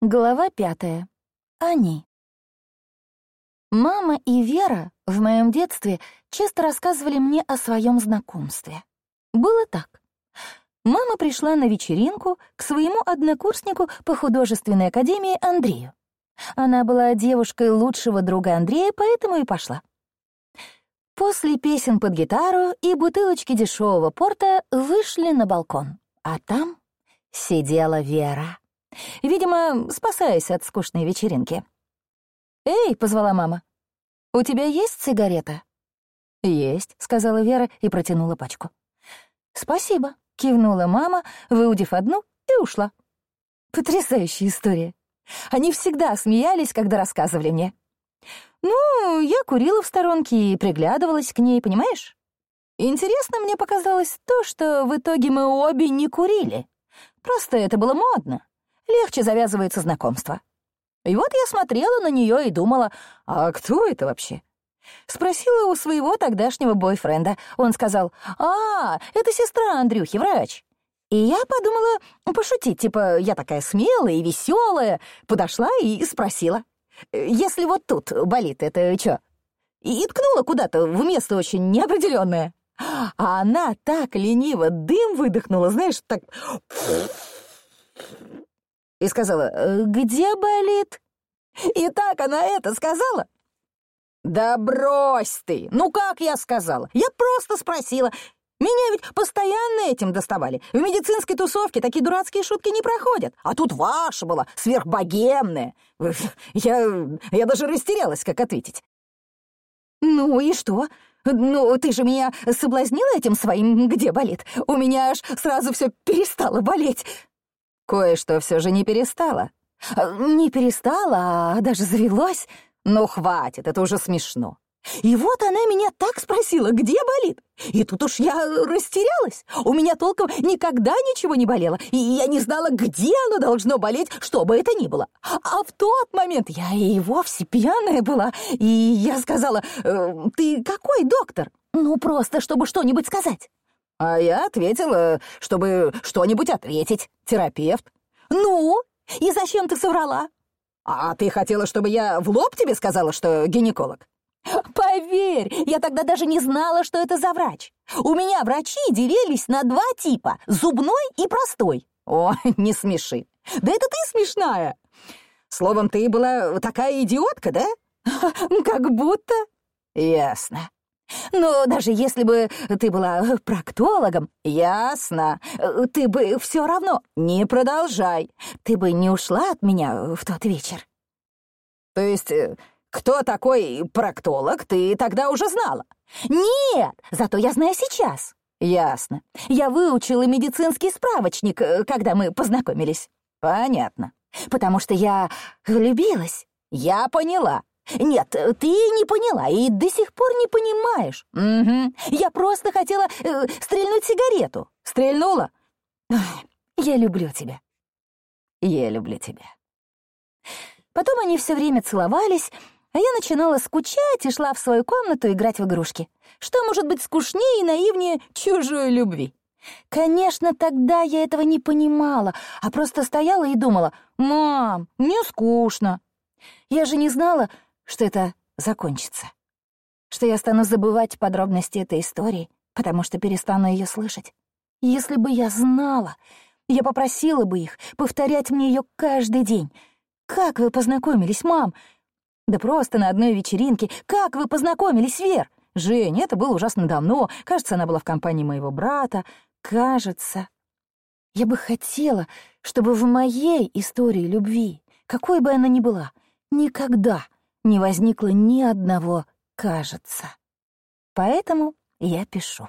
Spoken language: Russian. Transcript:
Глава пятая. Они. Мама и Вера в моем детстве часто рассказывали мне о своем знакомстве. Было так. Мама пришла на вечеринку к своему однокурснику по художественной академии Андрею. Она была девушкой лучшего друга Андрея, поэтому и пошла. После песен под гитару и бутылочки дешевого порта вышли на балкон, а там сидела Вера. Видимо, спасаясь от скучной вечеринки. «Эй!» — позвала мама. «У тебя есть сигарета?» «Есть», — сказала Вера и протянула пачку. «Спасибо», — кивнула мама, выудив одну, и ушла. Потрясающая история. Они всегда смеялись, когда рассказывали мне. Ну, я курила в сторонке и приглядывалась к ней, понимаешь? Интересно мне показалось то, что в итоге мы обе не курили. Просто это было модно легче завязывается знакомство. И вот я смотрела на нее и думала, а кто это вообще? Спросила у своего тогдашнего бойфренда. Он сказал, «А, это сестра Андрюхи, врач». И я подумала пошутить, типа, я такая смелая и веселая. Подошла и спросила, «Если вот тут болит, это что?» И ткнула куда-то в место очень неопределенное. А она так лениво дым выдохнула, знаешь, так и сказала, «Э, «Где болит?» И так она это сказала. «Да брось ты! Ну как я сказала? Я просто спросила. Меня ведь постоянно этим доставали. В медицинской тусовке такие дурацкие шутки не проходят. А тут ваша была, сверхбогемная. Я, я даже растерялась, как ответить. «Ну и что? Ну, ты же меня соблазнила этим своим «где болит»? У меня аж сразу все перестало болеть». Кое-что все же не перестало. Э, не перестала, а даже завелось. Ну, хватит, это уже смешно. И вот она меня так спросила, где болит. И тут уж я растерялась. У меня толком никогда ничего не болело, и я не знала, где оно должно болеть, что бы это ни было. А в тот момент я и вовсе пьяная была, и я сказала, э, «Ты какой доктор?» Ну, просто чтобы что-нибудь сказать. А я ответила, чтобы что-нибудь ответить. Терапевт. Ну, и зачем ты соврала? А ты хотела, чтобы я в лоб тебе сказала, что гинеколог? Поверь, я тогда даже не знала, что это за врач. У меня врачи делились на два типа — зубной и простой. О, не смеши. Да это ты смешная. Словом, ты была такая идиотка, да? Как будто. Ясно. Но даже если бы ты была проктологом, ясно, ты бы все равно не продолжай. Ты бы не ушла от меня в тот вечер. То есть, э, кто такой проктолог, ты тогда уже знала? Нет, зато я знаю сейчас. Ясно. Я выучила медицинский справочник, э, когда мы познакомились. Понятно. Потому что я влюбилась. Я поняла. «Нет, ты не поняла и до сих пор не понимаешь. Угу. Я просто хотела э, стрельнуть сигарету. Стрельнула? я люблю тебя. Я люблю тебя». Потом они все время целовались, а я начинала скучать и шла в свою комнату играть в игрушки. Что может быть скучнее и наивнее чужой любви? Конечно, тогда я этого не понимала, а просто стояла и думала, «Мам, мне скучно». Я же не знала, что это закончится. Что я стану забывать подробности этой истории, потому что перестану ее слышать. Если бы я знала, я попросила бы их повторять мне ее каждый день. «Как вы познакомились, мам?» «Да просто на одной вечеринке. Как вы познакомились, Вер?» «Жень, это было ужасно давно. Кажется, она была в компании моего брата. Кажется...» Я бы хотела, чтобы в моей истории любви, какой бы она ни была, никогда не возникло ни одного «кажется». Поэтому я пишу.